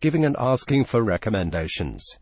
giving and asking for recommendations.